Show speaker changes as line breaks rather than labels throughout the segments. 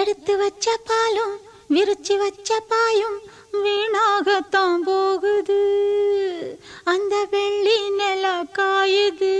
எடுத்து வச்ச பாலும் விரிச்சு வச்ச பாயும் வீணாகத்தான் போகுது. அந்த வெள்ளி நில காயுது.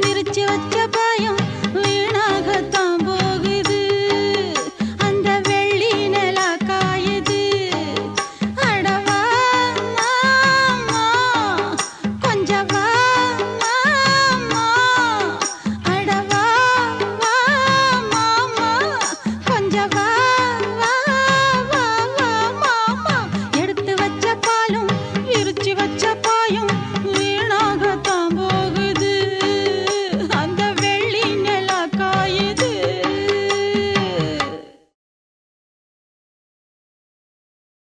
விரிச்சு வச்ச பயம் வீண்